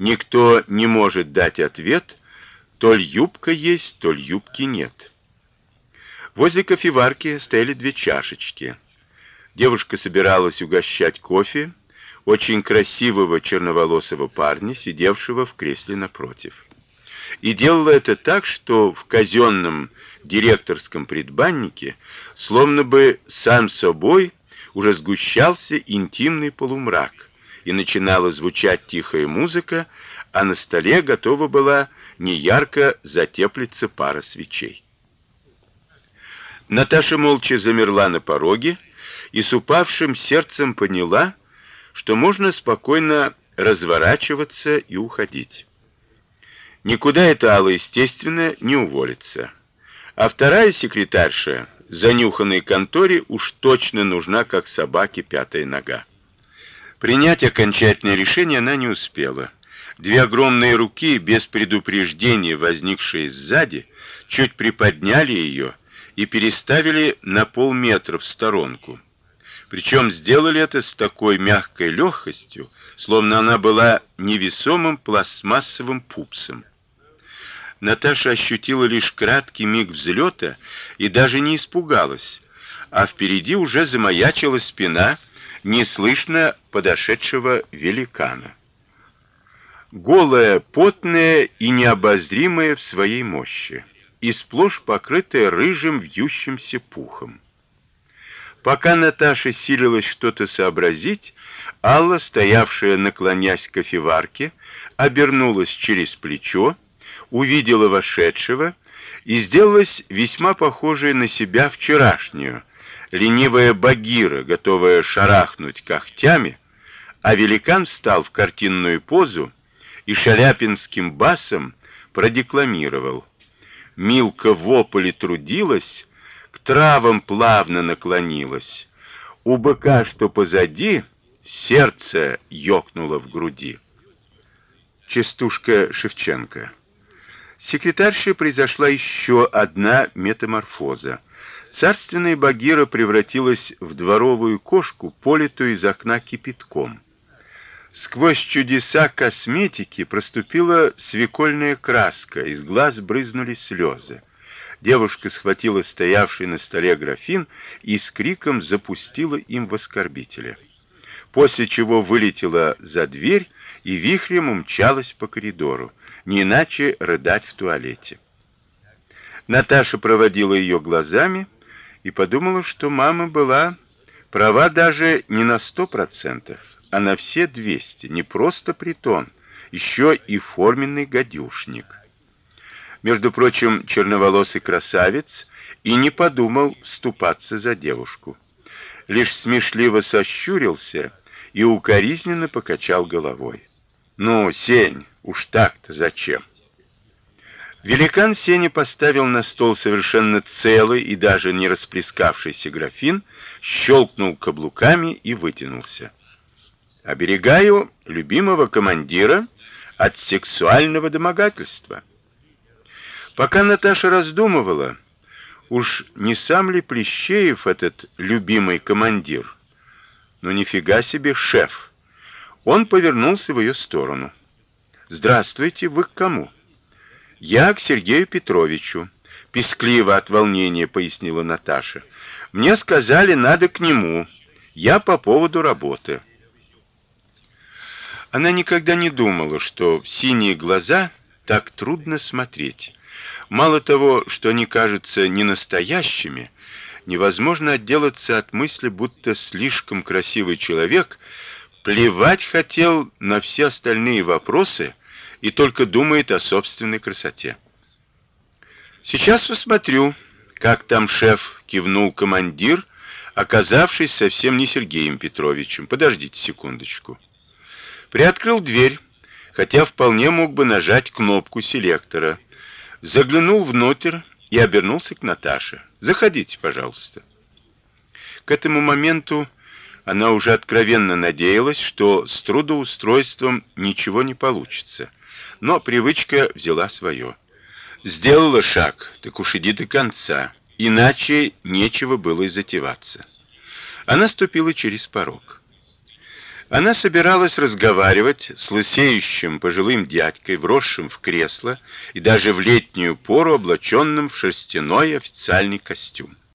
никто не может дать ответ, толь юбка есть, толь юбки нет. Возле кофеварки стояли две чашечки. Девушка собиралась угощать кофе очень красивого черноволосого парня, сидевшего в кресле напротив. И делала это так, что в казенном директорском предбаннике словно бы сам собой уже сгущался интимный полумрак, и начинала звучать тихая музыка, а на столе готова была неярко затеплиться пара свечей. Наташа молча замерла на пороге и с упавшим сердцем поняла, что можно спокойно разворачиваться и уходить. Никуда эта Алла, естественно, не уволится. А вторая секретарша, занюханной конторе, уж точно нужна, как собаке пятая нога. Принять окончательное решение она не успела. Две огромные руки, без предупреждения возникшие сзади, чуть приподняли ее и переставили на полметра в сторонку. Причем сделали это с такой мягкой легкостью, словно она была невесомым пластмассовым пупсом. Наташа ощутила лишь краткий миг взлета и даже не испугалась, а впереди уже замаячила спина неслышно подошедшего великана. Голая, потная и необозримая в своей мощи, и сплошь покрытая рыжим вьющимся пухом. Пока Наташа силилась что-то сообразить, Алла, стоявшая наклонясь к кофеварке, обернулась через плечо, увидела вошедшего и сделалась весьма похожей на себя вчерашнюю, ленивая Багира, готовая шарахнуть когтями, а великан встал в картинную позу и шаляпинским басом продекламировал: Милка в ополе трудилась, к травам плавно наклонилась. У быка, что позади, сердце ёкнуло в груди. Частушка Шевченко. Секретарше произошла еще одна метаморфоза. Царственная Багира превратилась в дворовую кошку, политую из окна кипятком. Сквозь чудеса косметики проступила свекольная краска, из глаз брызнули слезы. Девушка схватила стоявший на столе графин и с криком запустила им в оскорбителя. После чего вылетела за дверь и вихрем умчалась по коридору, не иначе рыдать в туалете. Наташа проводила ее глазами и подумала, что мама была права даже не на сто процентов, а на все двести, не просто притон, еще и форменный гадюшник. Между прочим, черноволосый красавец и не подумал ступаться за девушку. Лишь смешливо сощурился и укоризненно покачал головой. Ну, Сень, уж так-то зачем? Великан Сеня поставил на стол совершенно целый и даже не расплескавшийся графин, щелкнул каблуками и вытянулся. Оберегаю любимого командира от сексуального домогательства. Пока Наташа раздумывала, уж не сам ли Плещеев этот любимый командир? Ну нифига себе шеф. Он повернулся в ее сторону. Здравствуйте, вы к кому? Я к Сергею Петровичу, пискливо от волнения пояснила Наташа. Мне сказали, надо к нему. Я по поводу работы. Она никогда не думала, что в синие глаза так трудно смотреть. Мало того, что они кажутся не настоящими, невозможно отделаться от мысли, будто слишком красивый человек плевать хотел на все остальные вопросы и только думает о собственной красоте. Сейчас посмотрю, как там шеф, кивнул командир, оказавшись совсем не Сергеем Петровичем. Подождите секундочку. Приоткрыл дверь, хотя вполне мог бы нажать кнопку селектора. Заглянул внутрь и обернулся к Наташе. Заходите, пожалуйста. К этому моменту она уже откровенно надеялась, что с трудоустройством ничего не получится но привычка взяла свое. Сделала шаг, так уж иди до конца, иначе нечего было и затеваться. Она ступила через порог. Она собиралась разговаривать с лысеющим пожилым дядькой, вросшим в кресло и даже в летнюю пору облаченным в шерстяной официальный костюм.